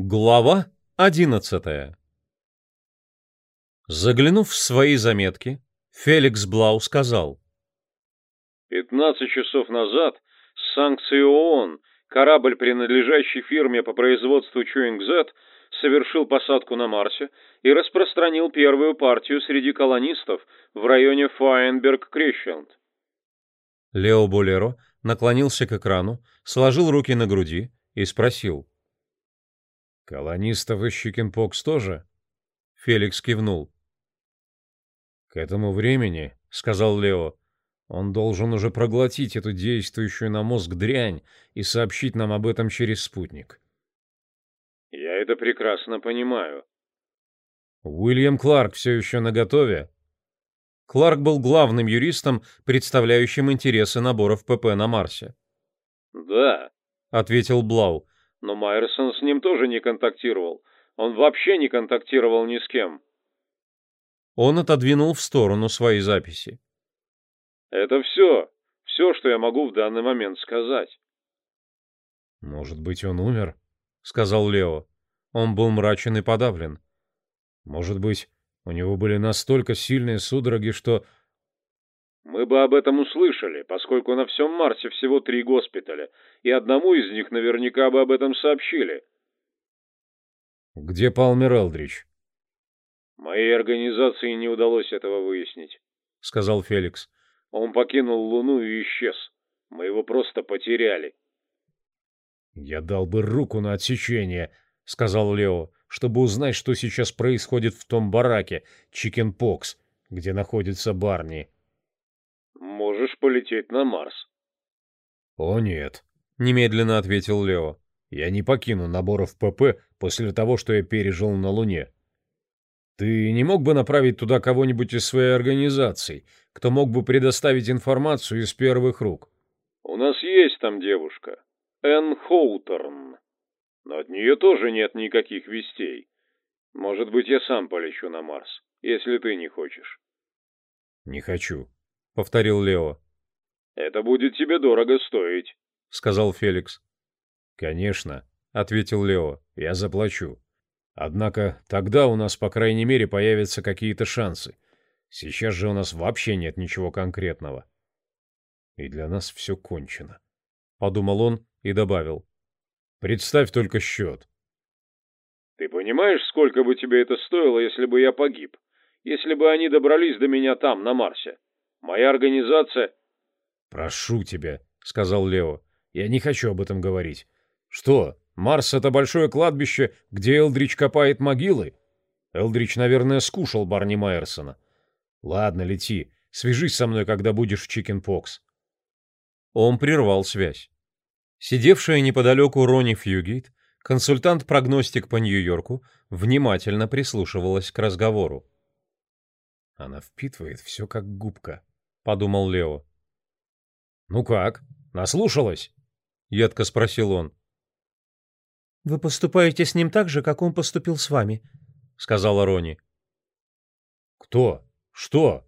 Глава одиннадцатая Заглянув в свои заметки, Феликс Блау сказал. «Пятнадцать часов назад с санкцией ООН корабль, принадлежащий фирме по производству Чуинг-Зет, совершил посадку на Марсе и распространил первую партию среди колонистов в районе Файенберг-Крещенд». Лео Болеро наклонился к экрану, сложил руки на груди и спросил. «Колонистов из Чикенпокс тоже?» Феликс кивнул. «К этому времени, — сказал Лео, — он должен уже проглотить эту действующую на мозг дрянь и сообщить нам об этом через спутник». «Я это прекрасно понимаю». «Уильям Кларк все еще наготове?» Кларк был главным юристом, представляющим интересы наборов ПП на Марсе. «Да», — ответил Блау, но Майерсон с ним тоже не контактировал. Он вообще не контактировал ни с кем. Он отодвинул в сторону свои записи. Это все. Все, что я могу в данный момент сказать. Может быть, он умер? Сказал Лео. Он был мрачен и подавлен. Может быть, у него были настолько сильные судороги, что... Мы бы об этом услышали, поскольку на всем Марсе всего три госпиталя, и одному из них наверняка бы об этом сообщили. Где Палмер Элдрич? Моей организации не удалось этого выяснить, сказал Феликс. Он покинул Луну и исчез. Мы его просто потеряли. Я дал бы руку на отсечение, сказал Лео, чтобы узнать, что сейчас происходит в том бараке Чикенпокс, где находится Барни. Можешь полететь на Марс. О нет, немедленно ответил Лео. Я не покину наборов ПП после того, что я пережил на Луне. Ты не мог бы направить туда кого-нибудь из своей организации, кто мог бы предоставить информацию из первых рук? У нас есть там девушка, Энн Хоутерн. Но от нее тоже нет никаких вестей. Может быть, я сам полечу на Марс, если ты не хочешь. Не хочу, повторил Лео. Это будет тебе дорого стоить, сказал Феликс. Конечно, ответил Лео. Я заплачу. Однако тогда у нас, по крайней мере, появятся какие-то шансы. Сейчас же у нас вообще нет ничего конкретного. И для нас все кончено. Подумал он и добавил. Представь только счет. Ты понимаешь, сколько бы тебе это стоило, если бы я погиб? Если бы они добрались до меня там, на Марсе? Моя организация... Прошу тебя, сказал Лео. Я не хочу об этом говорить. Что, Марс — это большое кладбище, где Элдрич копает могилы? Элдрич, наверное, скушал Барни Майерсона. Ладно, лети. Свяжись со мной, когда будешь в Чикенпокс. Он прервал связь. Сидевшая неподалеку Ронни Фьюгейт, консультант-прогностик по Нью-Йорку, внимательно прислушивалась к разговору. «Она впитывает все как губка», — подумал Лео. «Ну как, наслушалась?» — едко спросил он. «Вы поступаете с ним так же, как он поступил с вами», — сказала Рони. «Кто? Что?»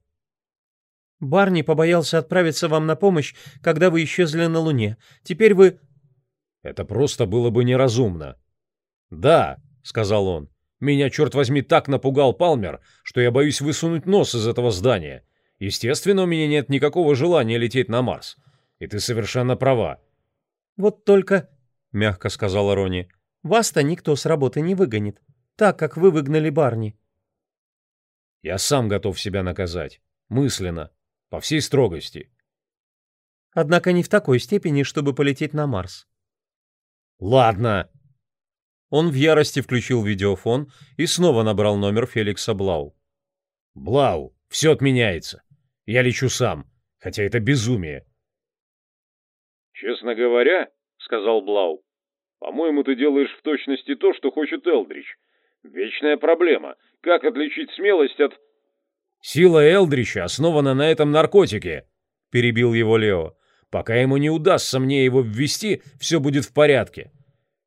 «Барни побоялся отправиться вам на помощь, когда вы исчезли на Луне. Теперь вы...» «Это просто было бы неразумно». «Да», — сказал он, — «меня, черт возьми, так напугал Палмер, что я боюсь высунуть нос из этого здания. Естественно, у меня нет никакого желания лететь на Марс. И ты совершенно права». «Вот только...» — мягко сказала Рони. Вас-то никто с работы не выгонит, так как вы выгнали Барни. Я сам готов себя наказать. Мысленно. По всей строгости. Однако не в такой степени, чтобы полететь на Марс. Ладно. Он в ярости включил видеофон и снова набрал номер Феликса Блау. Блау, все отменяется. Я лечу сам, хотя это безумие. Честно говоря, сказал Блау, по-моему, ты делаешь в точности то, что хочет Элдрич. Вечная проблема. Как отличить смелость от... Сила Элдрича основана на этом наркотике, перебил его Лео. Пока ему не удастся мне его ввести, все будет в порядке.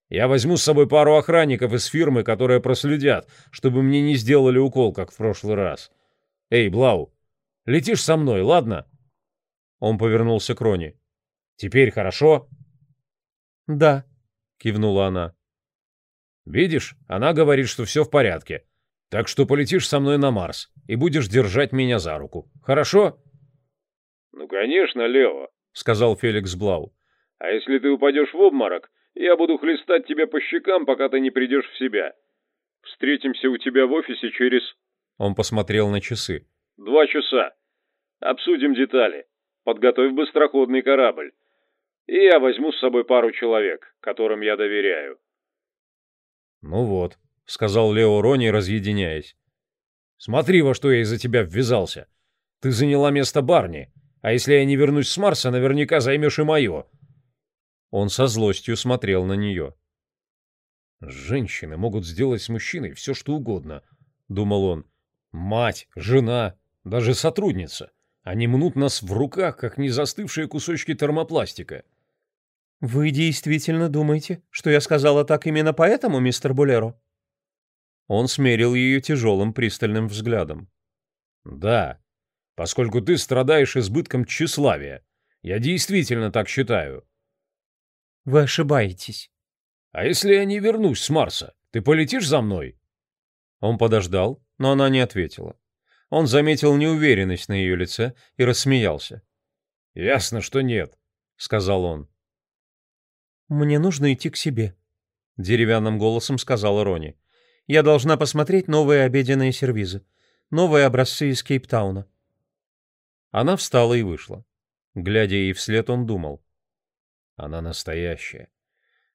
Я возьму с собой пару охранников из фирмы, которые проследят, чтобы мне не сделали укол, как в прошлый раз. Эй, Блау, летишь со мной, ладно? Он повернулся к Рони. Теперь хорошо? Да, кивнула она. Видишь, она говорит, что все в порядке. Так что полетишь со мной на Марс и будешь держать меня за руку. Хорошо?» «Ну, конечно, Лео», — сказал Феликс Блау. «А если ты упадешь в обморок, я буду хлестать тебя по щекам, пока ты не придешь в себя. Встретимся у тебя в офисе через...» Он посмотрел на часы. «Два часа. Обсудим детали. Подготовь быстроходный корабль. И я возьму с собой пару человек, которым я доверяю». «Ну вот», — сказал Лео Рони, разъединяясь. «Смотри, во что я из-за тебя ввязался. Ты заняла место Барни, а если я не вернусь с Марса, наверняка займешь и мое». Он со злостью смотрел на нее. «Женщины могут сделать с мужчиной все, что угодно», — думал он. «Мать, жена, даже сотрудница. Они мнут нас в руках, как не застывшие кусочки термопластика». «Вы действительно думаете, что я сказала так именно поэтому, мистер Булеро?» Он смерил ее тяжелым пристальным взглядом. «Да, поскольку ты страдаешь избытком тщеславия. Я действительно так считаю». «Вы ошибаетесь». «А если я не вернусь с Марса, ты полетишь за мной?» Он подождал, но она не ответила. Он заметил неуверенность на ее лице и рассмеялся. «Ясно, что нет», — сказал он. «Мне нужно идти к себе», — деревянным голосом сказала Рони. «Я должна посмотреть новые обеденные сервизы, новые образцы из Кейптауна». Она встала и вышла. Глядя ей вслед, он думал. Она настоящая.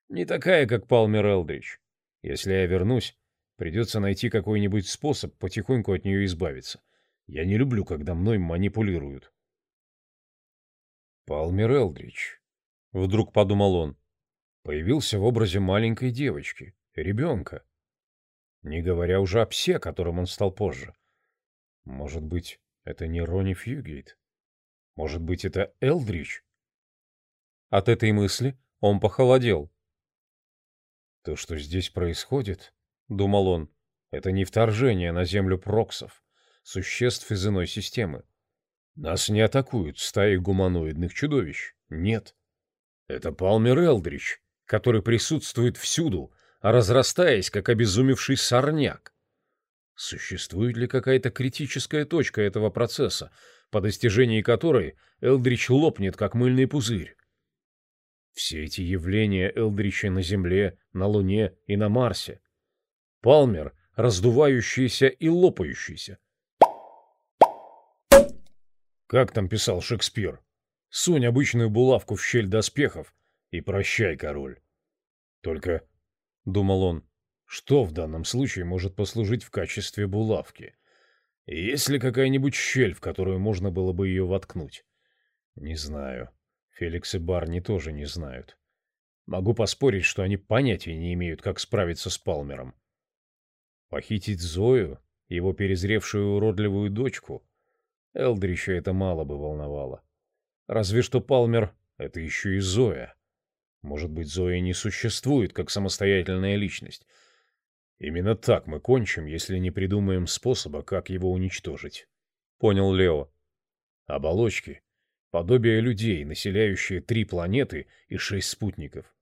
Не такая, как Палмер Элдрич. Если я вернусь, придется найти какой-нибудь способ потихоньку от нее избавиться. Я не люблю, когда мной манипулируют. Палмер Элдрич. Вдруг подумал он. Появился в образе маленькой девочки, ребенка. Не говоря уже о псе, которым он стал позже. Может быть, это не Ронни Фьюгейт? Может быть, это Элдрич? От этой мысли он похолодел. То, что здесь происходит, думал он, это не вторжение на землю проксов, существ из иной системы. Нас не атакуют стаи гуманоидных чудовищ. Нет. Это Палмер Элдрич, который присутствует всюду, разрастаясь, как обезумевший сорняк. Существует ли какая-то критическая точка этого процесса, по достижении которой Элдрич лопнет, как мыльный пузырь? Все эти явления Элдрича на Земле, на Луне и на Марсе. Палмер, раздувающийся и лопающийся. Как там писал Шекспир? Сунь обычную булавку в щель доспехов и прощай, король. Только, — думал он, — что в данном случае может послужить в качестве булавки? Есть ли какая-нибудь щель, в которую можно было бы ее воткнуть? Не знаю. Феликс и Барни тоже не знают. Могу поспорить, что они понятия не имеют, как справиться с Палмером. Похитить Зою, его перезревшую уродливую дочку? Элдрича это мало бы волновало. Разве что Палмер — это еще и Зоя. Может быть, Зоя не существует как самостоятельная личность. Именно так мы кончим, если не придумаем способа, как его уничтожить. Понял Лео. Оболочки Подобие людей, населяющие три планеты и шесть спутников.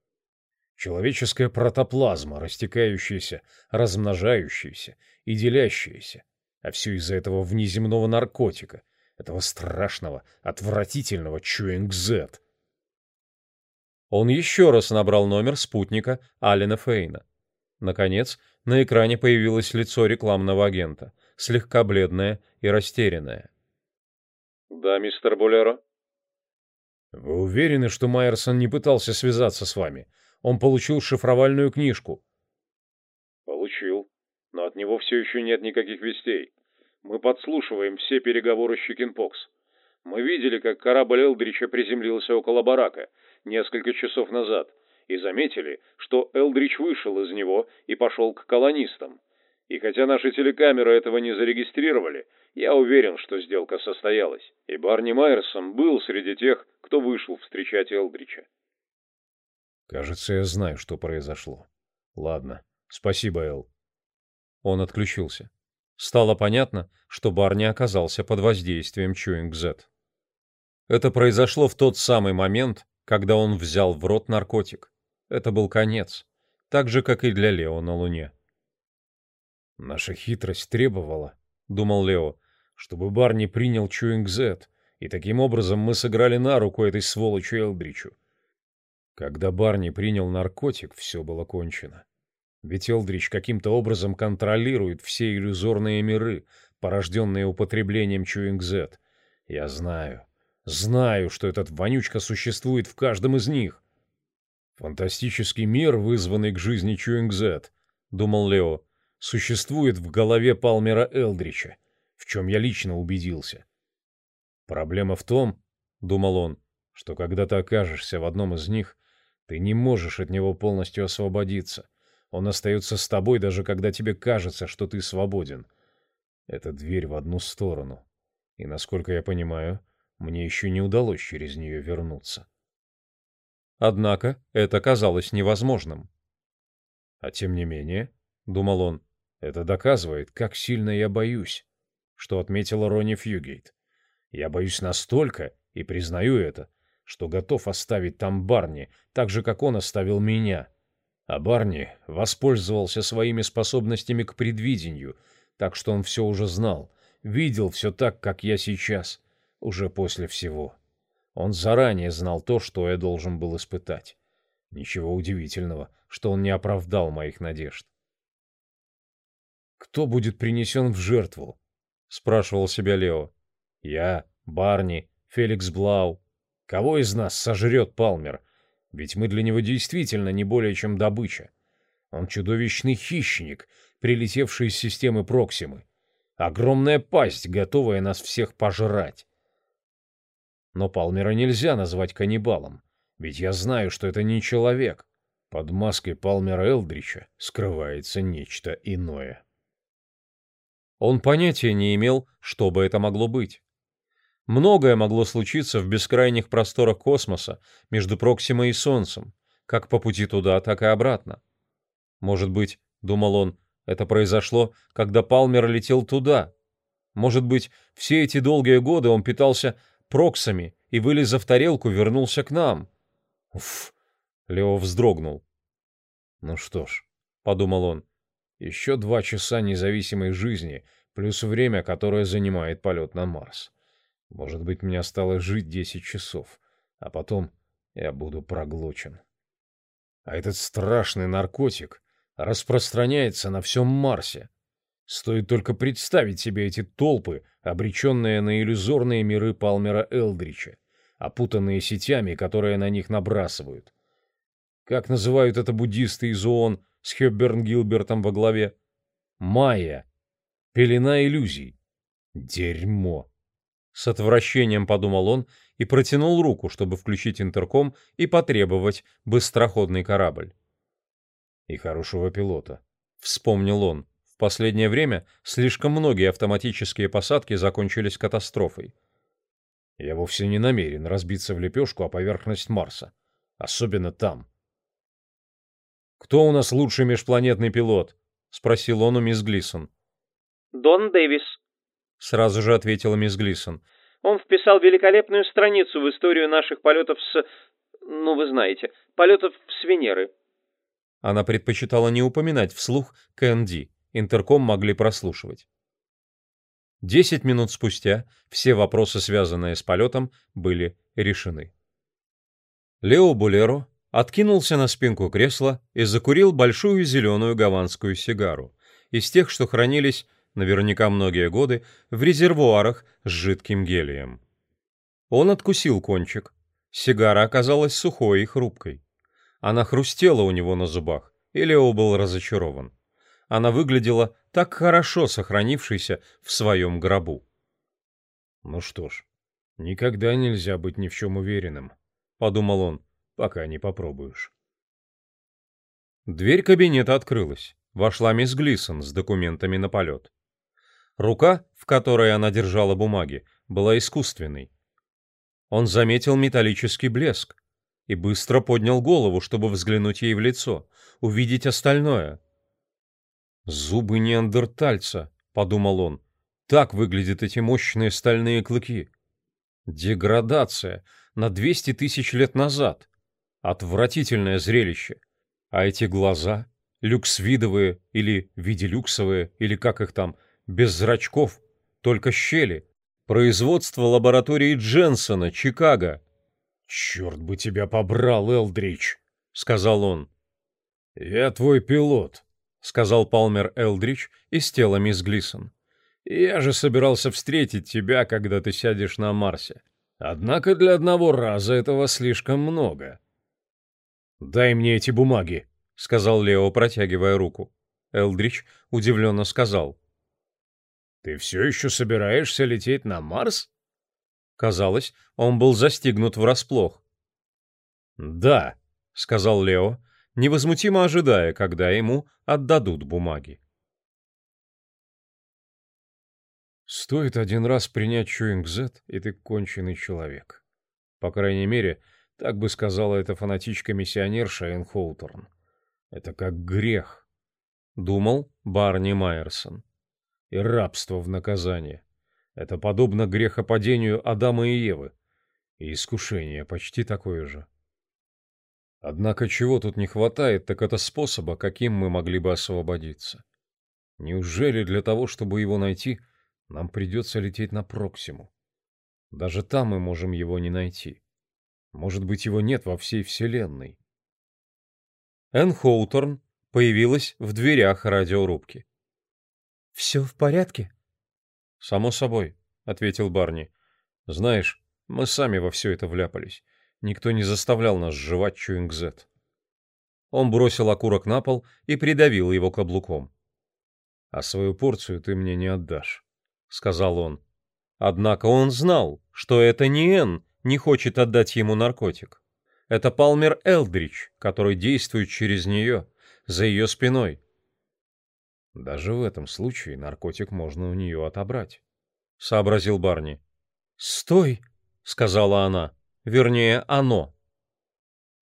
Человеческая протоплазма, растекающаяся, размножающаяся и делящаяся. А все из-за этого внеземного наркотика, этого страшного, отвратительного Чуинг-Зет. Он еще раз набрал номер спутника Алина Фейна. Наконец, на экране появилось лицо рекламного агента, слегка бледное и растерянное. «Да, мистер Булеро?» Вы уверены, что Майерсон не пытался связаться с вами? Он получил шифровальную книжку. Него все еще нет никаких вестей. Мы подслушиваем все переговоры с Чикенпокс. Мы видели, как корабль Элдрича приземлился около барака несколько часов назад, и заметили, что Элдрич вышел из него и пошел к колонистам. И хотя наши телекамеры этого не зарегистрировали, я уверен, что сделка состоялась, и Барни Майерсон был среди тех, кто вышел встречать Элдрича. Кажется, я знаю, что произошло. Ладно, спасибо, Эл. Он отключился. Стало понятно, что Барни оказался под воздействием Чуинг-Зет. Это произошло в тот самый момент, когда он взял в рот наркотик. Это был конец. так же, как и для Лео на Луне. «Наша хитрость требовала», — думал Лео, — «чтобы Барни принял Чуинг-Зет, и таким образом мы сыграли на руку этой сволочи Элдричу. Когда Барни принял наркотик, все было кончено. Ведь Элдрич каким-то образом контролирует все иллюзорные миры, порожденные употреблением Чуинг-Зет. Я знаю, знаю, что этот вонючка существует в каждом из них. Фантастический мир, вызванный к жизни Чуинг-Зет, думал Лео, существует в голове Палмера Элдрича, в чем я лично убедился. Проблема в том, думал он, что когда ты окажешься в одном из них, ты не можешь от него полностью освободиться. Он остается с тобой, даже когда тебе кажется, что ты свободен. Это дверь в одну сторону. И, насколько я понимаю, мне еще не удалось через нее вернуться. Однако это казалось невозможным. А тем не менее, — думал он, — это доказывает, как сильно я боюсь, что отметила Ронни Фьюгейт. Я боюсь настолько, и признаю это, что готов оставить там Барни, так же, как он оставил меня. А Барни воспользовался своими способностями к предвидению, так что он все уже знал, видел все так, как я сейчас, уже после всего. Он заранее знал то, что я должен был испытать. Ничего удивительного, что он не оправдал моих надежд. «Кто будет принесен в жертву?» — спрашивал себя Лео. «Я, Барни, Феликс Блау, Кого из нас сожрет Палмер? Ведь мы для него действительно не более чем добыча. Он чудовищный хищник, прилетевший из системы Проксимы. Огромная пасть, готовая нас всех пожрать. Но Палмера нельзя назвать каннибалом, ведь я знаю, что это не человек. Под маской Палмера Элдрича скрывается нечто иное. Он понятия не имел, что бы это могло быть. Многое могло случиться в бескрайних просторах космоса между Проксимой и Солнцем, как по пути туда, так и обратно. Может быть, думал он, это произошло, когда Палмер летел туда. Может быть, все эти долгие годы он питался проксами и, вылезав тарелку, вернулся к нам. Уф, Лео вздрогнул. Ну что ж, подумал он, еще два часа независимой жизни плюс время, которое занимает полет на Марс. Может быть, мне осталось жить десять часов, а потом я буду проглочен. А этот страшный наркотик распространяется на всем Марсе. Стоит только представить себе эти толпы, обреченные на иллюзорные миры Палмера Элдрича, опутанные сетями, которые на них набрасывают. Как называют это буддисты из ООН с Хёбберн Гилбертом во главе? Майя. Пелена иллюзий. Дерьмо. С отвращением подумал он и протянул руку, чтобы включить интерком и потребовать быстроходный корабль. И хорошего пилота. Вспомнил он. В последнее время слишком многие автоматические посадки закончились катастрофой. Я вовсе не намерен разбиться в лепешку о поверхность Марса. Особенно там. «Кто у нас лучший межпланетный пилот?» — спросил он у мисс Глисон. «Дон Дэвис», Сразу же ответила мисс Глисон. Он вписал великолепную страницу в историю наших полетов с... Ну, вы знаете, полетов с Венеры. Она предпочитала не упоминать вслух КНД. Интерком могли прослушивать. Десять минут спустя все вопросы, связанные с полетом, были решены. Лео Булеро откинулся на спинку кресла и закурил большую зеленую гаванскую сигару, из тех, что хранились наверняка многие годы, в резервуарах с жидким гелием. Он откусил кончик. Сигара оказалась сухой и хрупкой. Она хрустела у него на зубах, и Лео был разочарован. Она выглядела так хорошо сохранившейся в своем гробу. «Ну что ж, никогда нельзя быть ни в чем уверенным», — подумал он, — «пока не попробуешь». Дверь кабинета открылась. Вошла мисс Глисон с документами на полет. Рука, в которой она держала бумаги, была искусственной. Он заметил металлический блеск и быстро поднял голову, чтобы взглянуть ей в лицо, увидеть остальное. «Зубы неандертальца», — подумал он, — «так выглядят эти мощные стальные клыки». Деградация на 200 тысяч лет назад. Отвратительное зрелище. А эти глаза, люксвидовые или виделюксовые, или как их там, без зрачков, только щели. Производство лаборатории Дженсона, Чикаго. «Черт бы тебя побрал, Элдрич!» — сказал он. «Я твой пилот», — сказал Палмер Элдрич из тела мисс Глисон. «Я же собирался встретить тебя, когда ты сядешь на Марсе. Однако для одного раза этого слишком много». «Дай мне эти бумаги», — сказал Лео, протягивая руку. Элдрич удивленно сказал. «Ты все еще собираешься лететь на Марс?» Казалось, он был застигнут врасплох. «Да», — сказал Лео, невозмутимо ожидая, когда ему отдадут бумаги. Стоит один раз принять Чуинг-Зет, и ты конченый человек. По крайней мере, так бы сказала эта фанатичка-миссионерша Энн Хоуторн. Это как грех, — думал Барни Майерсон. И рабство в наказание. Это подобно грехопадению Адама и Евы. И искушение почти такое же. Однако чего тут не хватает, так это способа, каким мы могли бы освободиться. Неужели для того, чтобы его найти, нам придется лететь на Проксиму? Даже там мы можем его не найти. Может быть, его нет во всей Вселенной. Энн Хоуторн появилась в дверях радиорубки. «Все в порядке?» «Само собой», — ответил Барни. «Знаешь, мы сами во все это вляпались. Никто не заставлял нас жевать чуингзет». Он бросил окурок на пол и придавил его каблуком. «А свою порцию ты мне не отдашь», — сказал он. Однако он знал, что это не Энн не хочет отдать ему наркотик. Это Палмер Элдрич, который действует через нее, за ее спиной. Даже в этом случае наркотик можно у нее отобрать, — сообразил Барни. «Стой!» — сказала она. Вернее, оно.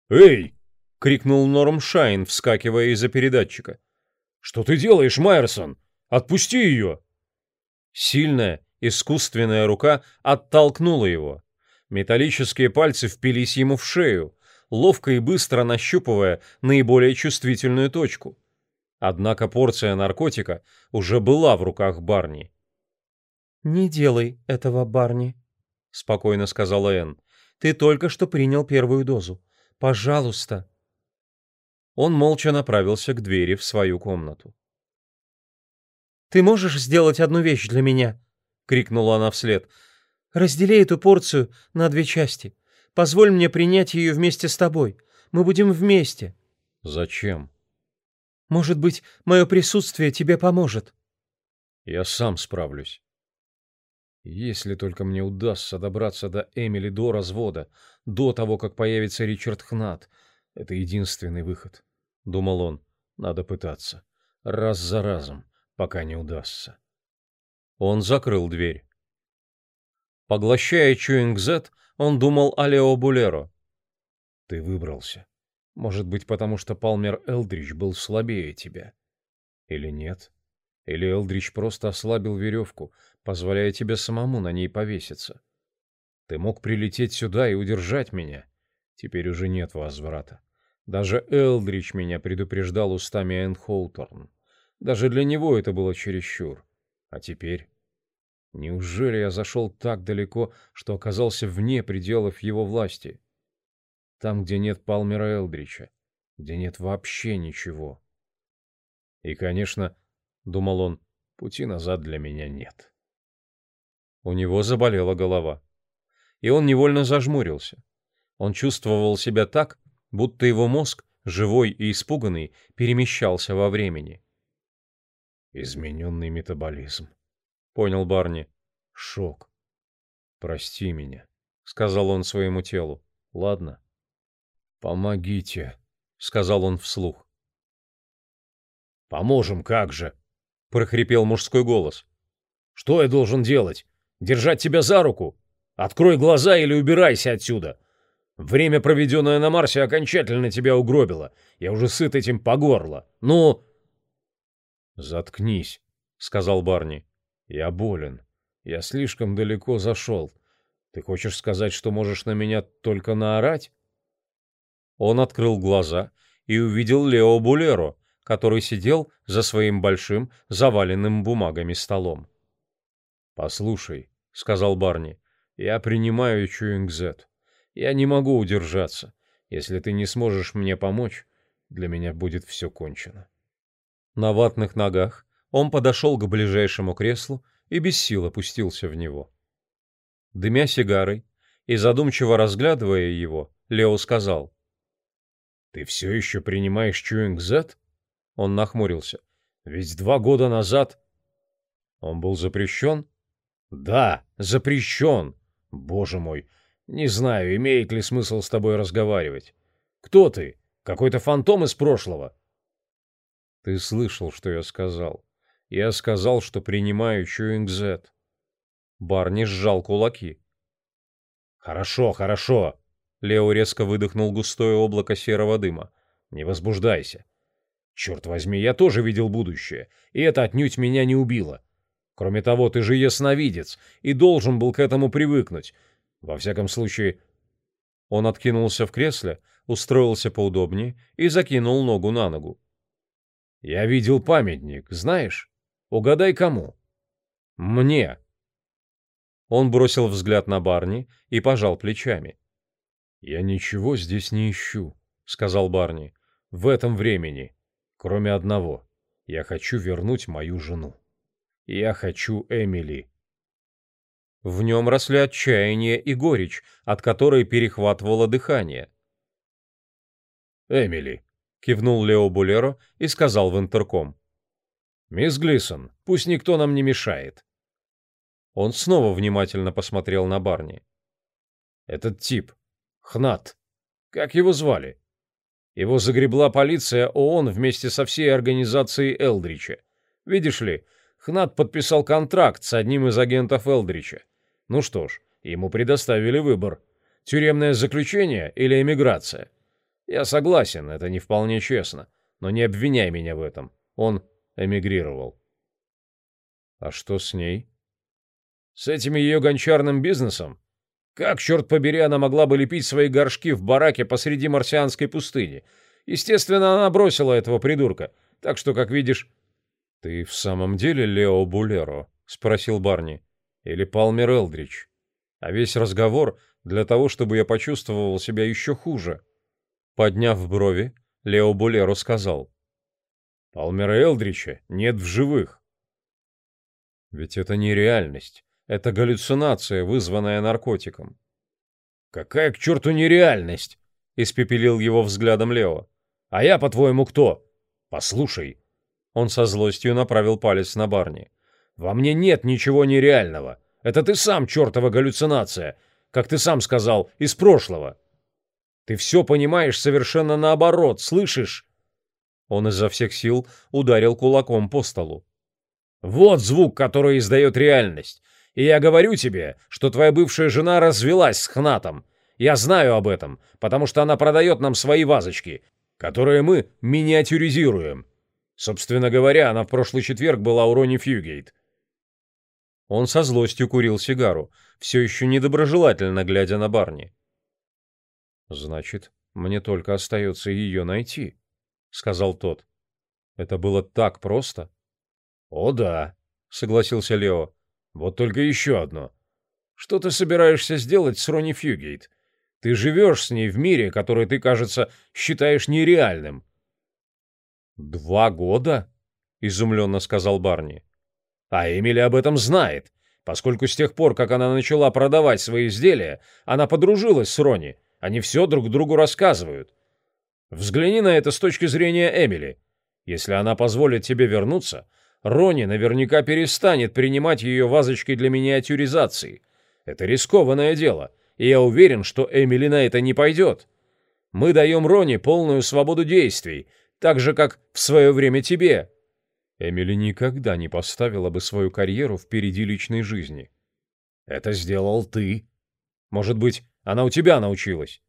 «Эй!» — крикнул Норм Шайн, вскакивая из-за передатчика. «Что ты делаешь, Майерсон? Отпусти ее!» Сильная, искусственная рука оттолкнула его. Металлические пальцы впились ему в шею, ловко и быстро нащупывая наиболее чувствительную точку. Однако порция наркотика уже была в руках Барни. «Не делай этого, Барни», — спокойно сказала Энн. «Ты только что принял первую дозу. Пожалуйста». Он молча направился к двери в свою комнату. «Ты можешь сделать одну вещь для меня?» — крикнула она вслед. «Раздели эту порцию на две части. Позволь мне принять ее вместе с тобой. Мы будем вместе». «Зачем?» Может быть, мое присутствие тебе поможет. Я сам справлюсь. Если только мне удастся добраться до Эмили до развода, до того, как появится Ричард Хнат, это единственный выход, — думал он. Надо пытаться. Раз за разом, пока не удастся. Он закрыл дверь. Поглощая Чуинг-Зет, он думал о Лео Булеро. Ты выбрался. Может быть, потому что Палмер Элдрич был слабее тебя? Или нет? Или Элдрич просто ослабил веревку, позволяя тебе самому на ней повеситься? Ты мог прилететь сюда и удержать меня. Теперь уже нет возврата. Даже Элдрич меня предупреждал устами Энн Хоуторн. Даже для него это было чересчур. А теперь... Неужели я зашел так далеко, что оказался вне пределов его власти? Там, где нет Палмера Элдрича, где нет вообще ничего. И, конечно, думал он, пути назад для меня нет. У него заболела голова, и он невольно зажмурился. Он чувствовал себя так, будто его мозг, живой и испуганный, перемещался во времени. «Измененный метаболизм», — понял Барни. «Шок. Прости меня», — сказал он своему телу. «Ладно, «Помогите», — сказал он вслух. «Поможем, как же!» — прохрипел мужской голос. «Что я должен делать? Держать тебя за руку? Открой глаза или убирайся отсюда! Время, проведенное на Марсе, окончательно тебя угробило. Я уже сыт этим по горло. Ну...» «Заткнись», — сказал Барни. «Я болен. Я слишком далеко зашел. Ты хочешь сказать, что можешь на меня только наорать?» Он открыл глаза и увидел Лео Булеро, который сидел за своим большим, заваленным бумагами столом. «Послушай», — сказал Барни, — «я принимаю Чуингзет. Я не могу удержаться. Если ты не сможешь мне помочь, для меня будет все кончено». На ватных ногах он подошел к ближайшему креслу и без сил опустился в него. Дымя сигарой и задумчиво разглядывая его, Лео сказал. «Ты все еще принимаешь Чуинг-Зет?» Он нахмурился. «Ведь два года назад...» «Он был запрещен?» «Да, запрещен. Боже мой, не знаю, имеет ли смысл с тобой разговаривать. Кто ты? Какой-то фантом из прошлого?» «Ты слышал, что я сказал. Я сказал, что принимаю Чуинг-Зет». Барни сжал кулаки. «Хорошо, хорошо!» Лео резко выдохнул густое облако серого дыма. «Не возбуждайся. Черт возьми, я тоже видел будущее, и это отнюдь меня не убило. Кроме того, ты же ясновидец и должен был к этому привыкнуть. Во всяком случае...» Он откинулся в кресле, устроился поудобнее и закинул ногу на ногу. «Я видел памятник, знаешь? Угадай, кому?» «Мне», он бросил взгляд на Барни и пожал плечами. «Я ничего здесь не ищу», — сказал Барни. «В этом времени. Кроме одного. Я хочу вернуть мою жену. Я хочу Эмили». В нем росли отчаяние и горечь, от которой перехватывало дыхание. «Эмили», — кивнул Лео Булеро и сказал в интерком. «Мисс Глисон, пусть никто нам не мешает. Он снова внимательно посмотрел на Барни. «Этот тип. Хнат. Как его звали?» Его загребла полиция ООН вместе со всей организацией Элдрича. Видишь ли, Хнат подписал контракт с одним из агентов Элдрича. Ну что ж, ему предоставили выбор. Тюремное заключение или эмиграция? Я согласен, это не вполне честно. Но не обвиняй меня в этом. Он эмигрировал. А что с ней? С этим ее гончарным бизнесом? Как, черт побери, она могла бы лепить свои горшки в бараке посреди марсианской пустыни? Естественно, она бросила этого придурка. Так что, как видишь... — Ты в самом деле Лео Булеро? — спросил Барни. — Или Палмер Элдрич? А весь разговор для того, чтобы я почувствовал себя еще хуже. Подняв брови, Лео Булеро сказал. — Палмера Элдрича нет в живых. Ведь это не реальность. Это галлюцинация, вызванная наркотиком. «Какая к черту нереальность?» — испепелил его взглядом Лео. «А я, по-твоему, кто? Послушай». Он со злостью направил палец на Барни. «Во мне нет ничего нереального. Это ты сам чертова галлюцинация, как ты сам сказал, из прошлого. Ты все понимаешь совершенно наоборот, слышишь?» Он изо всех сил ударил кулаком по столу. «Вот звук, который издает реальность. И я говорю тебе, что твоя бывшая жена развелась с Хнатом. Я знаю об этом, потому что она продает нам свои вазочки, которые мы миниатюризируем. Собственно говоря, она в прошлый четверг была у Ронни Фьюгейт. Он со злостью курил сигару, все еще недоброжелательно глядя на Барни. «Значит, мне только остается ее найти», — сказал тот. «Это было так просто?» «О да», — согласился Лео. Вот только еще одно. Что ты собираешься сделать с Ронни Фьюгейт? Ты живешь с ней в мире, который ты, кажется, считаешь нереальным. «Два года?» — изумленно сказал Барни. «А Эмили об этом знает, поскольку с тех пор, как она начала продавать свои изделия, она подружилась с Ронни. Они все друг другу рассказывают. Взгляни на это с точки зрения Эмили. Если она позволит тебе вернуться, Рони наверняка перестанет принимать ее вазочки для миниатюризации. Это рискованное дело, и я уверен, что Эмили на это не пойдет. Мы даем Рони полную свободу действий, так же, как в свое время тебе. Эмили никогда не поставила бы свою карьеру впереди личной жизни. Это сделал ты. Может быть, она у тебя научилась.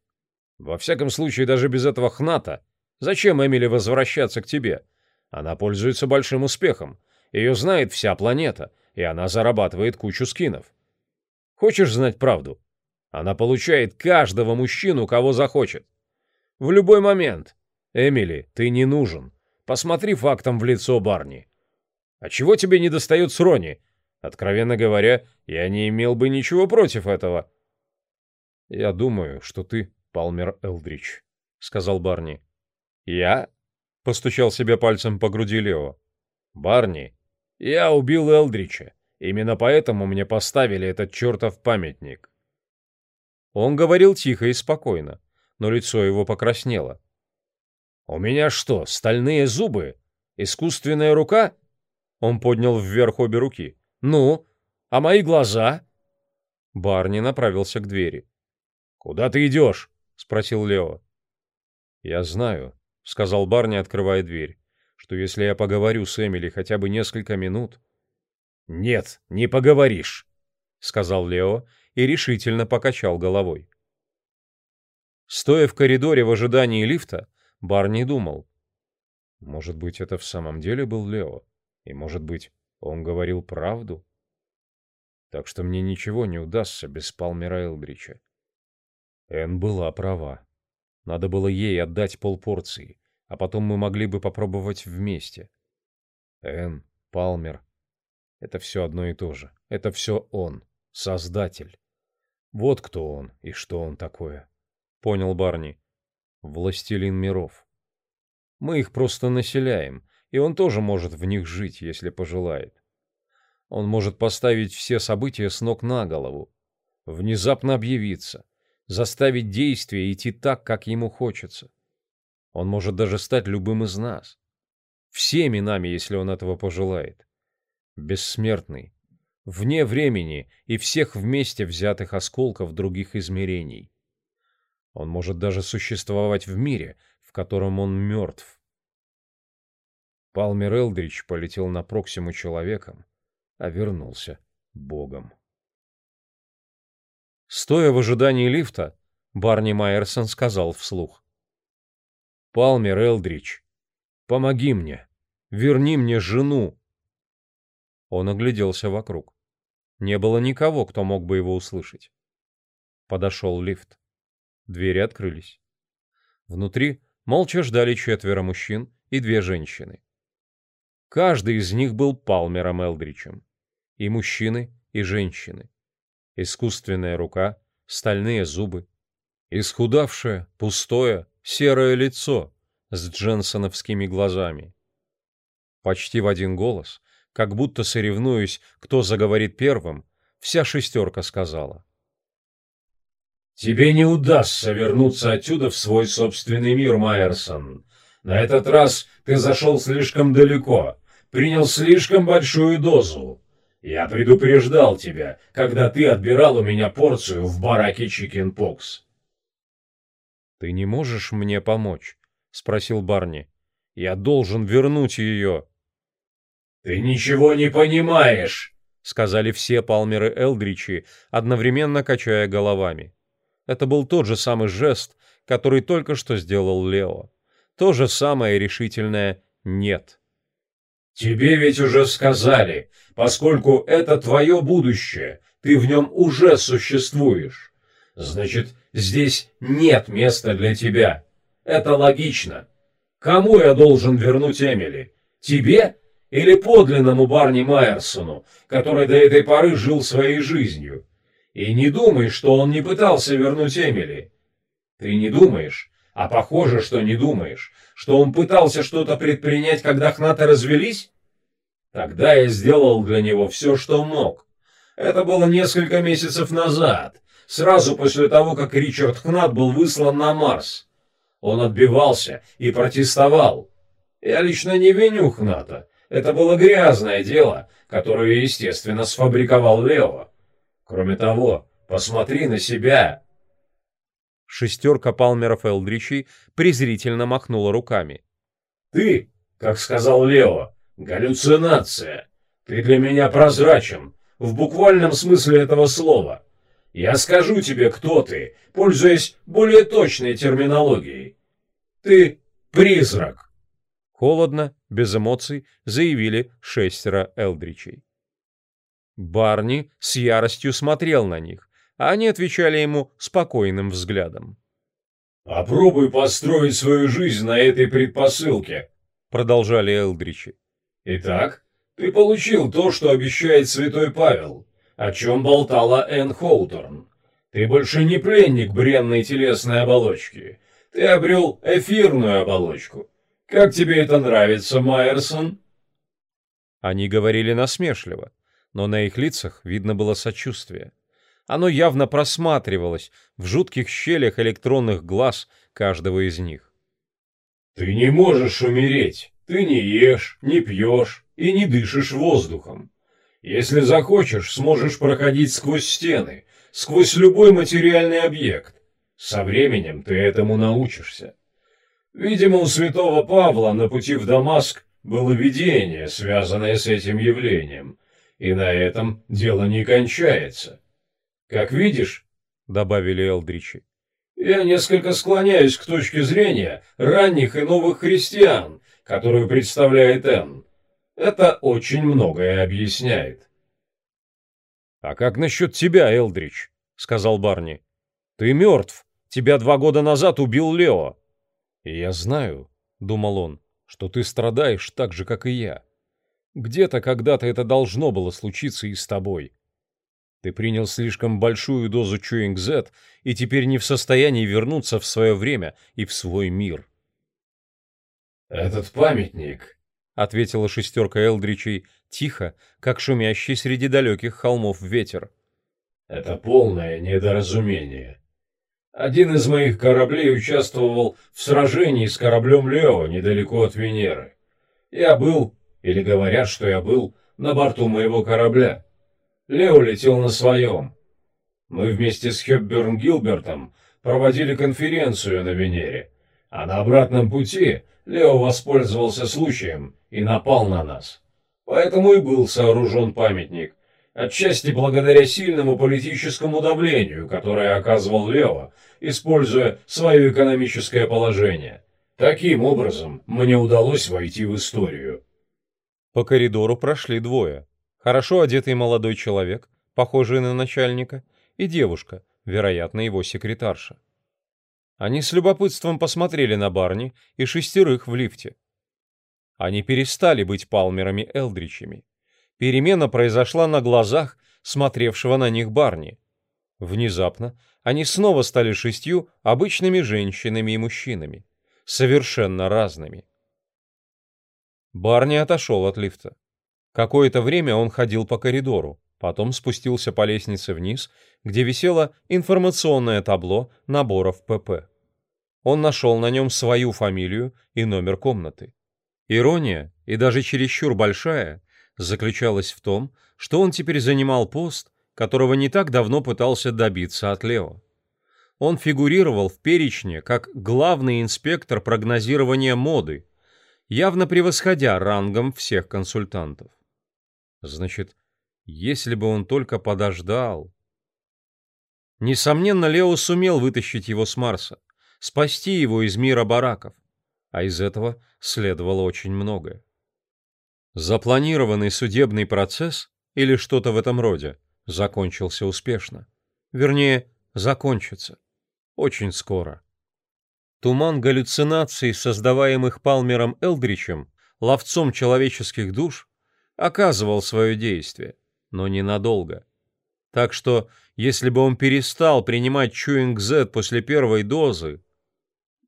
Во всяком случае, даже без этого хната. Зачем Эмили возвращаться к тебе? Она пользуется большим успехом. Ее знает вся планета, и она зарабатывает кучу скинов. Хочешь знать правду? Она получает каждого мужчину, кого захочет. В любой момент. Эмили, ты не нужен. Посмотри фактом в лицо Барни. А чего тебе не достает с Рони? Откровенно говоря, я не имел бы ничего против этого. Я думаю, что ты Палмер Элдрич, сказал Барни. Я? Постучал себе пальцем по груди Лео. Барни, я убил Элдрича. Именно поэтому мне поставили этот чертов памятник. Он говорил тихо и спокойно, но лицо его покраснело. «У меня что, стальные зубы? Искусственная рука?» Он поднял вверх обе руки. «Ну, а мои глаза?» Барни направился к двери. «Куда ты идешь?» — спросил Лео. «Я знаю», — сказал Барни, открывая дверь, «что если я поговорю с Эмили хотя бы несколько минут...» «Нет, не поговоришь», — сказал Лео и решительно покачал головой. Стоя в коридоре в ожидании лифта, Барни думал. Может быть, это в самом деле был Лео, и, может быть, он говорил правду? Так что мне ничего не удастся без Палмера Элдрича. Эн была права. Надо было ей отдать полпорции, а потом мы могли бы попробовать вместе. Эн, Палмер — это все одно и то же. Это все он, Создатель. Вот кто он и что он такое. Понял Барни. Властелин миров. Мы их просто населяем, и он тоже может в них жить, если пожелает. Он может поставить все события с ног на голову, внезапно объявиться, заставить действия идти так, как ему хочется. Он может даже стать любым из нас. Всеми нами, если он этого пожелает. Бессмертный, вне времени и всех вместе взятых осколков других измерений. Он может даже существовать в мире, в котором он мертв. Палмер Элдрич полетел на Проксиму человеком, а вернулся богом. Стоя в ожидании лифта, Барни Майерсон сказал вслух. «Палмер Элдрич, помоги мне, верни мне жену». Он огляделся вокруг. Не было никого, кто мог бы его услышать. Подошел лифт. Двери открылись. Внутри молча ждали четверо мужчин и две женщины. Каждый из них был Палмером Элдричем. И мужчины, и женщины. Искусственная рука, стальные зубы. Исхудавшее, пустое, серое лицо с дженсоновскими глазами. Почти в один голос как будто соревнуясь, кто заговорит первым, вся шестерка сказала. «Тебе не удастся вернуться отсюда в свой собственный мир, Майерсон. На этот раз ты зашел слишком далеко, принял слишком большую дозу. Я предупреждал тебя, когда ты отбирал у меня порцию в бараке Чикенпокс». «Ты не можешь мне помочь?» — спросил Барни. «Я должен вернуть ее». «Ты ничего не понимаешь!» — сказали все Палмеры Элдричи, одновременно качая головами. Это был тот же самый жест, который только что сделал Лео. То же самое решительное «нет». «Тебе ведь уже сказали, поскольку это твое будущее, ты в нем уже существуешь. Значит, здесь нет места для тебя. Это логично. Кому я должен вернуть Эмили? Тебе или подлинному Барни Майерсону, который до этой поры жил своей жизнью. И не думай, что он не пытался вернуть Эмили. Ты не думаешь, а похоже, что не думаешь, что он пытался что-то предпринять, когда Хнаты развелись? Тогда я сделал для него все, что мог. Это было несколько месяцев назад, сразу после того, как Ричард Хнат был выслан на Марс. Он отбивался и протестовал. Я лично не виню Хната. Это было грязное дело, которое, естественно, сфабриковал Лео. Кроме того, посмотри на себя!» Шестерка Палмеров Элдричей презрительно махнула руками. «Ты, как сказал Лео, галлюцинация. Ты для меня прозрачен, в буквальном смысле этого слова. Я скажу тебе, кто ты, пользуясь более точной терминологией. Ты призрак. Холодно, без эмоций, заявили шестеро Элдричей. Барни с яростью смотрел на них, а они отвечали ему спокойным взглядом. Попробуй построить свою жизнь на этой предпосылке, продолжали Элдричи. Итак, ты получил то, что обещает святой Павел, о чем болтала Энн Хоуторн. Ты больше не пленник бренной телесной оболочки. Ты обрел эфирную оболочку. Как тебе это нравится, Майерсон? Они говорили насмешливо, но на их лицах видно было сочувствие. Оно явно просматривалось в жутких щелях электронных глаз каждого из них. «Ты не можешь умереть. Ты не ешь, не пьешь и не дышишь воздухом. Если захочешь, сможешь проходить сквозь стены, сквозь любой материальный объект. Со временем ты этому научишься. Видимо, у святого Павла на пути в Дамаск было видение, связанное с этим явлением, и на этом дело не кончается. Как видишь, — добавили Элдричи, — я несколько склоняюсь к точке зрения ранних и новых христиан, которую представляет Энн. Это очень многое объясняет. «А как насчет тебя, Элдрич?» — сказал Барни. «Ты мертв. Тебя два года назад убил Лео». «И я знаю», — думал он, — «что ты страдаешь так же, как и я. Где-то когда-то это должно было случиться и с тобой. Ты принял слишком большую дозу Чуинг-Зет и теперь не в состоянии вернуться в свое время и в свой мир». «Этот памятник», — ответила шестерка Элдричей, тихо, как шумящий среди далеких холмов ветер. «Это полное недоразумение. Один из моих кораблей участвовал в сражении с кораблем Лео недалеко от Венеры. Я был, или говорят, что я был, на борту моего корабля. Лео летел на своем. Мы вместе с Хепберн Гилбертом проводили конференцию на Венере, а на обратном пути Лео воспользовался случаем и напал на нас. Поэтому и был сооружен памятник, отчасти благодаря сильному политическому давлению, которое оказывал Лео, используя свое экономическое положение. Таким образом, мне удалось войти в историю. По коридору прошли двое. Хорошо одетый молодой человек, похожий на начальника, и девушка, вероятно, его секретарша. Они с любопытством посмотрели на Барни и шестерых в лифте. Они перестали быть Палмерами Элдричами. Перемена произошла на глазах смотревшего на них Барни. Внезапно они снова стали шестью обычными женщинами и мужчинами, совершенно разными. Барни отошел от лифта. Какое-то время он ходил по коридору, потом спустился по лестнице вниз, где висело информационное табло наборов ПП. Он нашел на нем свою фамилию и номер комнаты. Ирония, и даже чересчур большая, заключалась в том, что он теперь занимал пост, которого не так давно пытался добиться от Лео. Он фигурировал в перечне как главный инспектор прогнозирования моды, явно превосходя рангом всех консультантов. Значит, если бы он только подождал... Несомненно, Лео сумел вытащить его с Марса, спасти его из мира бараков, а из этого следовало очень многое. Запланированный судебный процесс или что-то в этом роде закончился успешно. Вернее, закончится. Очень скоро. Туман галлюцинаций, создаваемых Палмером Элдричем, ловцом человеческих душ, оказывал свое действие, но ненадолго. Так что, если бы он перестал принимать Чуинг-З после первой дозы,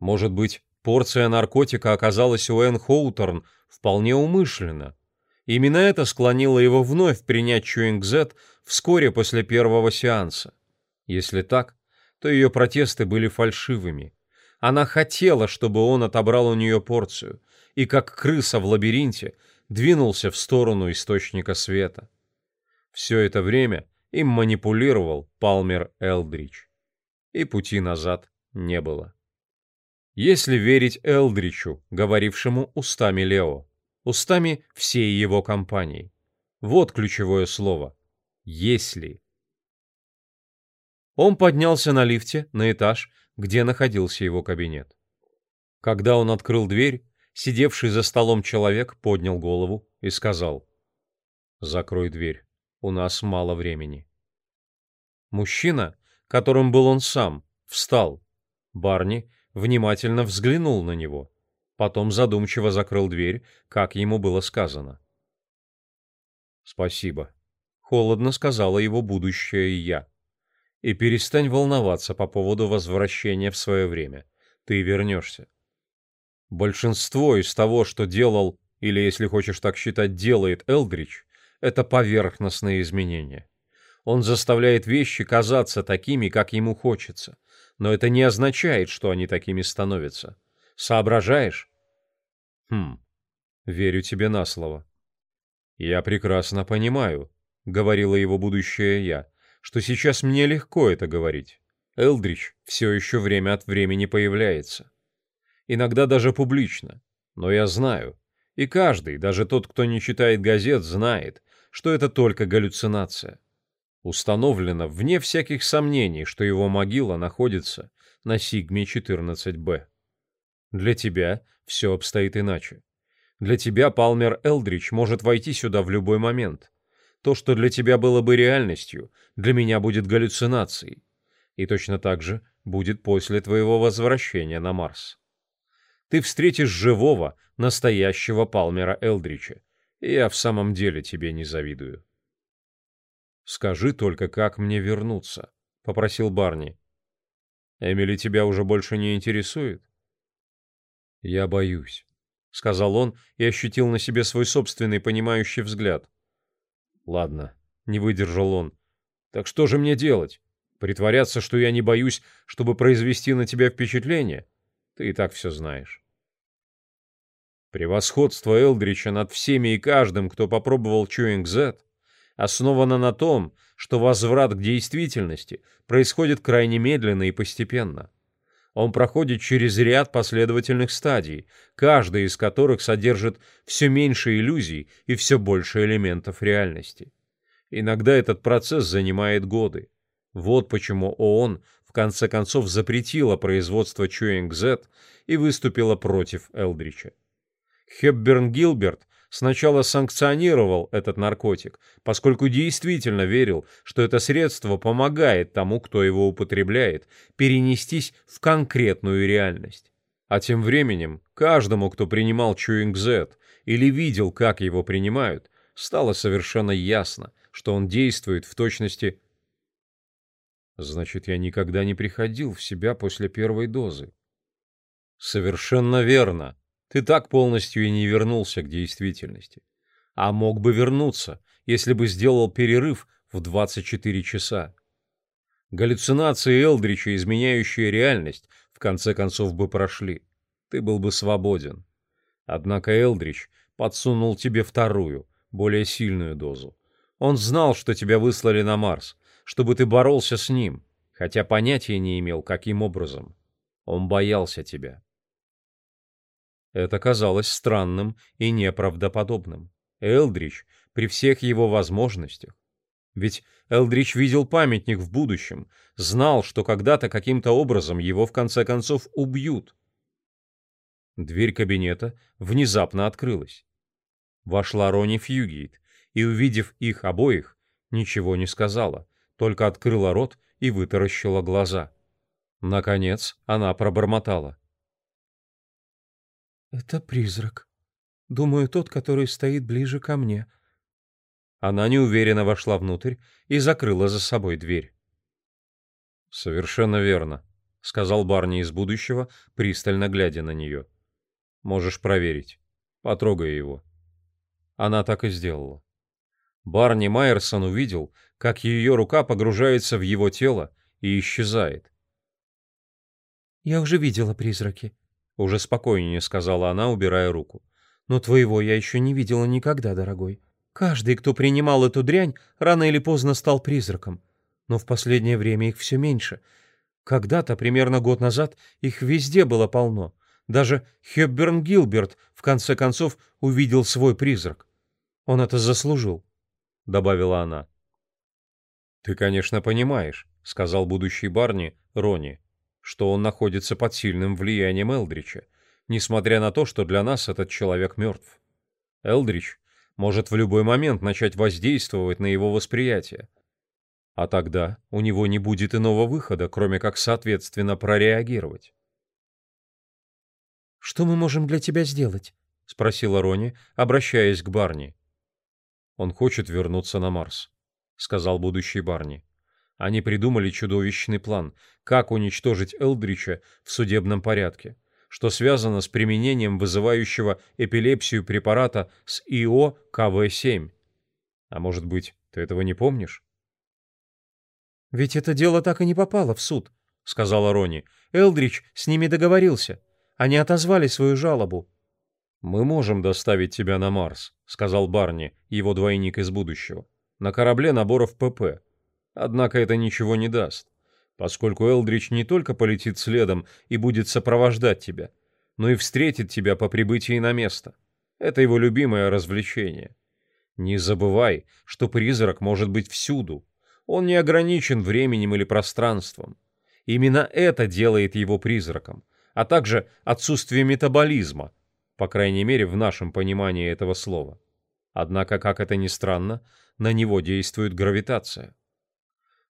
может быть, порция наркотика оказалась у Энн Хоуторн вполне умышленно. Именно это склонило его вновь принять Чуинг-З вскоре после первого сеанса. Если так, то ее протесты были фальшивыми. Она хотела, чтобы он отобрал у нее порцию, и как крыса в лабиринте – двинулся в сторону источника света. Все это время им манипулировал Палмер Элдрич. И пути назад не было. Если верить Элдричу, говорившему устами Лео, устами всей его компании. Вот ключевое слово. «Если». Он поднялся на лифте на этаж, где находился его кабинет. Когда он открыл дверь, Сидевший за столом человек поднял голову и сказал, «Закрой дверь, у нас мало времени». Мужчина, которым был он сам, встал. Барни внимательно взглянул на него. Потом задумчиво закрыл дверь, как ему было сказано. «Спасибо», — холодно сказала его будущее я. «И перестань волноваться по поводу возвращения в свое время. Ты вернешься». Большинство из того, что делал, или, если хочешь так считать, делает Элдрич, это поверхностные изменения. Он заставляет вещи казаться такими, как ему хочется, но это не означает, что они такими становятся. Соображаешь? Хм, верю тебе на слово. Я прекрасно понимаю, говорила его будущее я, что сейчас мне легко это говорить. Элдрич все еще время от времени появляется. Иногда даже публично. Но я знаю, и каждый, даже тот, кто не читает газет, знает, что это только галлюцинация. Установлено вне всяких сомнений, что его могила находится на Сигме 14Б. Для тебя все обстоит иначе. Для тебя Палмер Элдрич может войти сюда в любой момент. То, что для тебя было бы реальностью, для меня будет галлюцинацией. И точно так же будет после твоего возвращения на Марс. Ты встретишь живого, настоящего Палмера Элдрича. Я в самом деле тебе не завидую. «Скажи только, как мне вернуться», — попросил Барни. «Эмили тебя уже больше не интересует?» «Я боюсь», — сказал он и ощутил на себе свой собственный понимающий взгляд. «Ладно», — не выдержал он. «Так что же мне делать? Притворяться, что я не боюсь, чтобы произвести на тебя впечатление? Ты и так все знаешь». Превосходство Элдрича над всеми и каждым, кто попробовал Чуинг Зет, основана на том, что возврат к действительности происходит крайне медленно и постепенно. Он проходит через ряд последовательных стадий, каждая из которых содержит все меньше иллюзий и все больше элементов реальности. Иногда этот процесс занимает годы. Вот почему ООН в конце концов запретила производство Чуинг-Z и выступила против Элдрича. Хепберн Гилберт сначала санкционировал этот наркотик, поскольку действительно верил, что это средство помогает тому, кто его употребляет, перенестись в конкретную реальность. А тем временем каждому, кто принимал Чуинг-Z или видел, как его принимают, стало совершенно ясно, что он действует в точности Значит, я никогда не приходил в себя после первой дозы. Совершенно верно. Ты так полностью и не вернулся к действительности. А мог бы вернуться, если бы сделал перерыв в 24 часа. Галлюцинации Элдрича, изменяющие реальность, в конце концов бы прошли. Ты был бы свободен. Однако Элдрич подсунул тебе вторую, более сильную дозу. Он знал, что тебя выслали на Марс, чтобы ты боролся с ним, хотя понятия не имел, каким образом. Он боялся тебя. Это казалось странным и неправдоподобным. Элдрич, при всех его возможностях, ведь Элдрич видел памятник в будущем, знал, что когда-то каким-то образом его в конце концов убьют. Дверь кабинета внезапно открылась. Вошла Рони Фьюгейт и, увидев их обоих, ничего не сказала, только открыла рот и вытаращила глаза. Наконец она пробормотала. «Это призрак. Думаю, тот, который стоит ближе ко мне». Она неуверенно вошла внутрь и закрыла за собой дверь. «Совершенно верно», — сказал Барни из будущего, пристально глядя на нее. «Можешь проверить. Потрогай его». Она так и сделала. Барни Майерсон увидел, как ее рука погружается в его тело и исчезает. «Я уже видела призраки», уже спокойнее сказала она, убирая руку. Но твоего я еще не видела никогда, дорогой. Каждый, кто принимал эту дрянь, рано или поздно стал призраком. Но в последнее время их все меньше. Когда-то, примерно год назад, их везде было полно. Даже Хепберн Гилберт, в конце концов, увидел свой призрак. Он это заслужил, — добавила она. «Ты, конечно, понимаешь», — сказал будущий Барни Рони, что он находится под сильным влиянием Элдрича, несмотря на то, что для нас этот человек мертв. Элдрич может в любой момент начать воздействовать на его восприятие. А тогда у него не будет иного выхода, кроме как соответственно прореагировать. «Что мы можем для тебя сделать?» — спросила Рони, обращаясь к Барни. «Он хочет вернуться на Марс», — сказал будущий Барни. Они придумали чудовищный план, как уничтожить Элдрича в судебном порядке, что связано с применением вызывающего эпилепсию препарата с ИО КВ-7. А может быть, ты этого не помнишь? «Ведь это дело так и не попало в суд», — сказала Рони. «Элдрич с ними договорился. Они отозвали свою жалобу». «Мы можем доставить тебя на Марс», — сказал Барни, его двойник из будущего. «На корабле наборов ПП. Однако это ничего не даст, поскольку Элдрич не только полетит следом и будет сопровождать тебя, но и встретит тебя по прибытии на место. Это его любимое развлечение. Не забывай, что призрак может быть всюду, он не ограничен временем или пространством. Именно это делает его призраком, а также отсутствие метаболизма, по крайней мере в нашем понимании этого слова. Однако, как это ни странно, на него действует гравитация.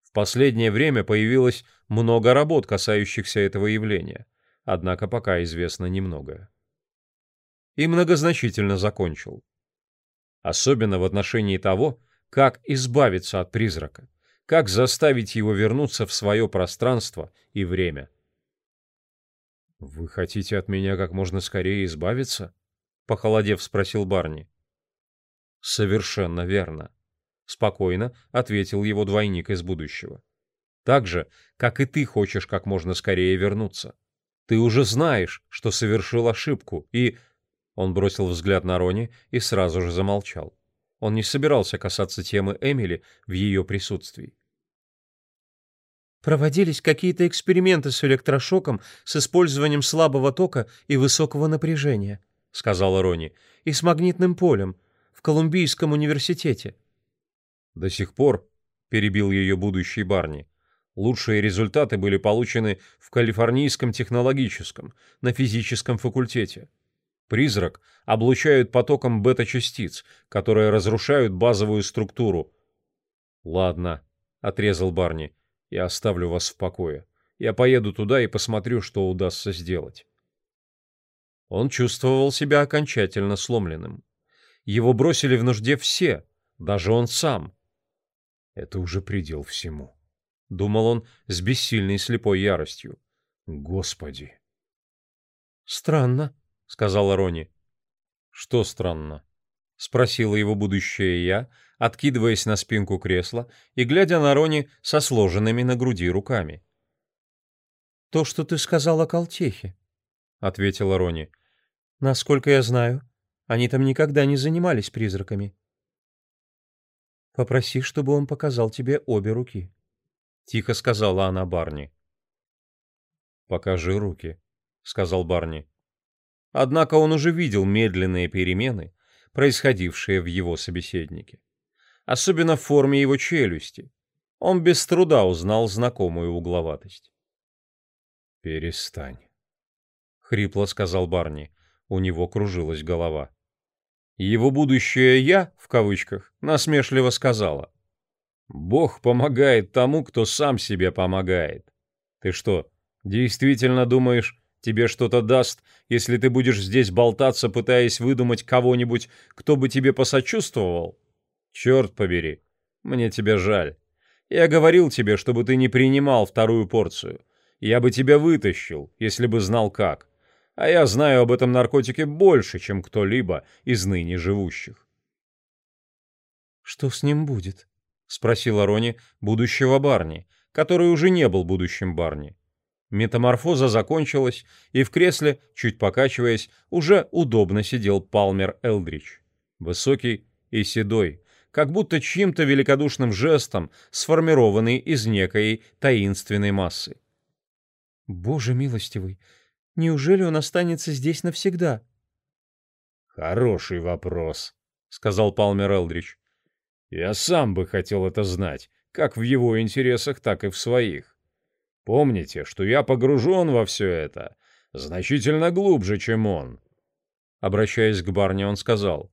В последнее время появилось много работ, касающихся этого явления, однако пока известно немногое. И многозначительно закончил. Особенно в отношении того, как избавиться от призрака как заставить его вернуться в свое пространство и время. «Вы хотите от меня как можно скорее избавиться?» — похолодев спросил Барни. «Совершенно верно», — спокойно ответил его двойник из будущего. «Так же, как и ты хочешь как можно скорее вернуться. Ты уже знаешь, что совершил ошибку, и...» Он бросил взгляд на Рони и сразу же замолчал. Он не собирался касаться темы Эмили в ее присутствии. Проводились какие-то эксперименты с электрошоком с использованием слабого тока и высокого напряжения, сказала Рони, и с магнитным полем в Колумбийском университете. До сих пор, перебил ее будущий Барни, лучшие результаты были получены в Калифорнийском технологическом, на физическом факультете. Призрак облучают потоком бета-частиц, которые разрушают базовую структуру. Ладно, отрезал Барни. Я оставлю вас в покое. Я поеду туда и посмотрю, что удастся сделать. Он чувствовал себя окончательно сломленным. Его бросили в нужде все, даже он сам. Это уже предел всему. Думал он с бессильной слепой яростью. Господи! Странно, сказала Рони. Что странно? Спросила его будущее я, откидываясь на спинку кресла и глядя на Рони со сложенными на груди руками. «То, что ты сказал о Колтехе», — ответила Рони. «Насколько я знаю, они там никогда не занимались призраками». «Попроси, чтобы он показал тебе обе руки», — тихо сказала она Барни. «Покажи руки», — сказал Барни. Однако он уже видел медленные перемены, происходившие в его собеседнике особенно в форме его челюсти. Он без труда узнал знакомую угловатость. «Перестань», — хрипло сказал Барни. У него кружилась голова. Его будущее «я», в кавычках, насмешливо сказала. «Бог помогает тому, кто сам себе помогает. Ты что, действительно думаешь, тебе что-то даст, если ты будешь здесь болтаться, пытаясь выдумать кого-нибудь, кто бы тебе посочувствовал?» Черт побери, мне тебя жаль. Я говорил тебе, чтобы ты не принимал вторую порцию. Я бы тебя вытащил, если бы знал как. А я знаю об этом наркотике больше, чем кто-либо из ныне живущих. «Что с ним будет?» — спросила Рони будущего Барни, который уже не был будущим Барни. Метаморфоза закончилась, и в кресле, чуть покачиваясь, уже удобно сидел Палмер Элдрич. Высокий и седой, как будто чьим-то великодушным жестом, сформированный из некой таинственной массы. «Боже милостивый, неужели он останется здесь навсегда?» «Хороший вопрос», — сказал Палмер Элдрич. «Я сам бы хотел это знать, как в его интересах, так и в своих. Помните, что я погружен во все это значительно глубже, чем он». Обращаясь к Барне, он сказал.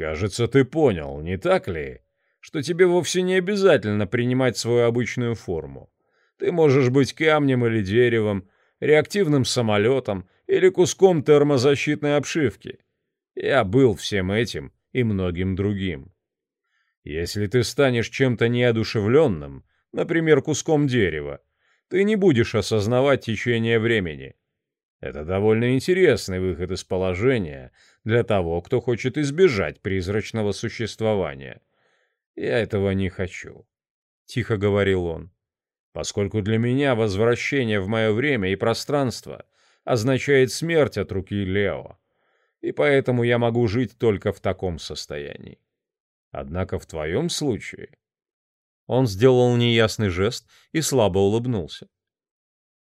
Кажется, ты понял, не так ли? Что тебе вовсе не обязательно принимать свою обычную форму. Ты можешь быть камнем или деревом, реактивным самолетом или куском термозащитной обшивки. Я был всем этим и многим другим. Если ты станешь чем-то неодушевленным, например, куском дерева, ты не будешь осознавать течение времени. Это довольно интересный выход из положения для того, кто хочет избежать призрачного существования. Я этого не хочу, — тихо говорил он, — поскольку для меня возвращение в мое время и пространство означает смерть от руки Лео, и поэтому я могу жить только в таком состоянии. Однако в твоем случае... Он сделал неясный жест и слабо улыбнулся.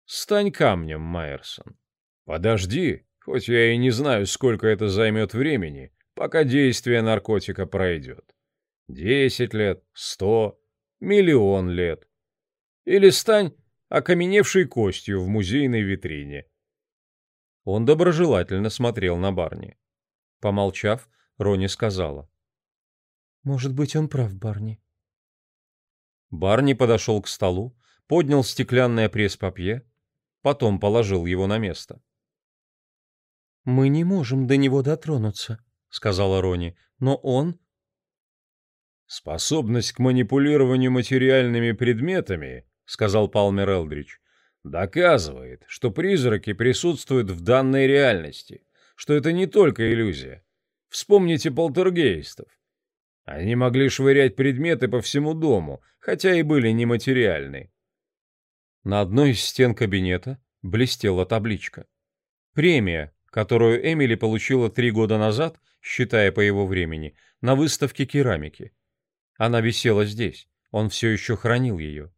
«Стань камнем, Майерсон. Подожди, хоть я и не знаю, сколько это займет времени, пока действие наркотика пройдет. Десять лет, сто, миллион лет. Или стань окаменевшей костью в музейной витрине». Он доброжелательно смотрел на Барни. Помолчав, Рони сказала. Может быть, он прав, Барни. Барни подошел к столу, поднял стеклянное пресс-папье, потом положил его на место. «Мы не можем до него дотронуться», — сказала Рони, — «но он...» «Способность к манипулированию материальными предметами», — сказал Палмер Элдрич, — «доказывает, что призраки присутствуют в данной реальности, что это не только иллюзия. Вспомните полтергейстов. Они могли швырять предметы по всему дому, хотя и были нематериальны. На одной из стен кабинета блестела табличка. Премия, которую Эмили получила три года назад, считая по его времени, на выставке керамики. Она висела здесь, он все еще хранил ее.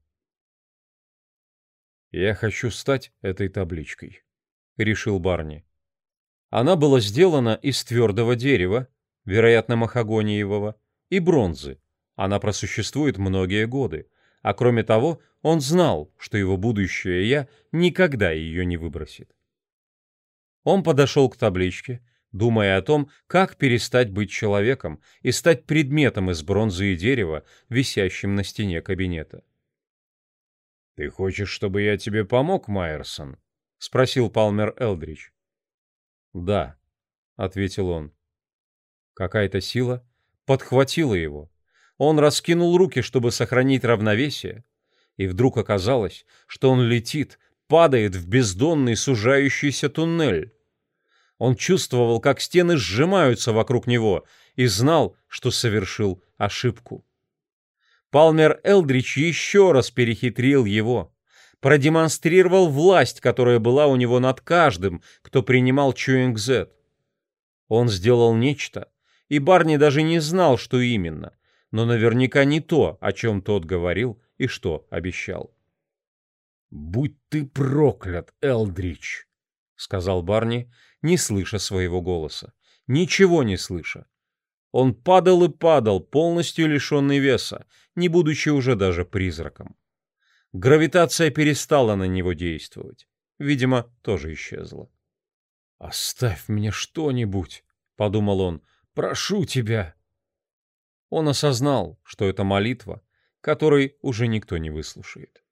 «Я хочу стать этой табличкой», — решил Барни. Она была сделана из твердого дерева, вероятно, махагониевого, и бронзы. Она просуществует многие годы. А кроме того, он знал, что его будущее «я» никогда ее не выбросит. Он подошел к табличке, думая о том, как перестать быть человеком и стать предметом из бронзы и дерева, висящим на стене кабинета. «Ты хочешь, чтобы я тебе помог, Майерсон?» — спросил Палмер Элдрич. «Да», — ответил он. Какая-то сила подхватила его. Он раскинул руки, чтобы сохранить равновесие, и вдруг оказалось, что он летит, падает в бездонный сужающийся туннель. Он чувствовал, как стены сжимаются вокруг него, и знал, что совершил ошибку. Палмер Элдрич еще раз перехитрил его, продемонстрировал власть, которая была у него над каждым, кто принимал Чуинг-Зет. Он сделал нечто, и Барни даже не знал, что именно, но наверняка не то, о чем тот говорил и что обещал. «Будь ты проклят, Элдрич!» — сказал Барни, не слыша своего голоса, ничего не слыша. Он падал и падал, полностью лишенный веса, не будучи уже даже призраком. Гравитация перестала на него действовать. Видимо, тоже исчезла. «Оставь мне что-нибудь», — подумал он, Прошу тебя!» Он осознал, что это молитва, которой уже никто не выслушает.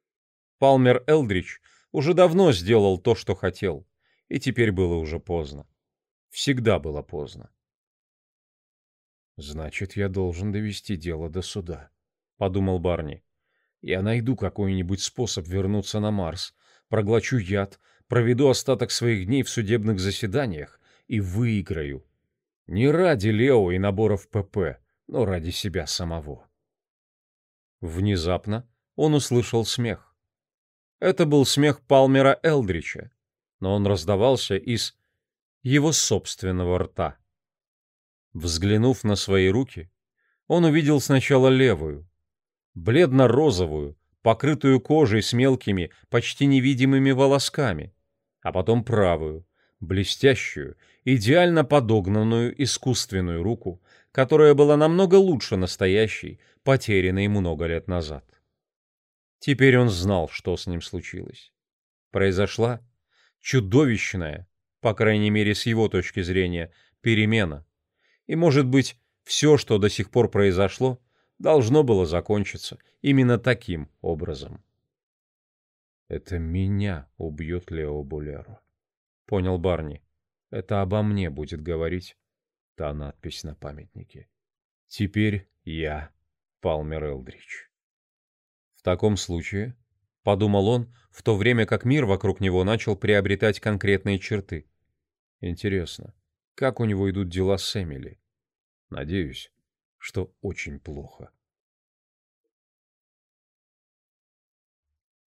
Палмер Элдрич уже давно сделал то, что хотел, и теперь было уже поздно. Всегда было поздно. «Значит, я должен довести дело до суда», — подумал Барни. «Я найду какой-нибудь способ вернуться на Марс, проглочу яд, проведу остаток своих дней в судебных заседаниях и выиграю не ради Лео и наборов ПП, но ради себя самого. Внезапно он услышал смех. Это был смех Палмера Элдрича, но он раздавался из его собственного рта. Взглянув на свои руки, он увидел сначала левую, бледно-розовую, покрытую кожей с мелкими, почти невидимыми волосками, а потом правую, блестящую, идеально подогнанную искусственную руку, которая была намного лучше настоящей, потерянной много лет назад. Теперь он знал, что с ним случилось. Произошла чудовищная, по крайней мере с его точки зрения, перемена. И, может быть, все, что до сих пор произошло, должно было закончиться именно таким образом. Это меня убьет Лео Булеро. Понял Барни. Это обо мне будет говорить та надпись на памятнике. Теперь я Палмер Элдрич. В таком случае, подумал он, в то время как мир вокруг него начал приобретать конкретные черты. Интересно, как у него идут дела с Эмили? Надеюсь, что очень плохо.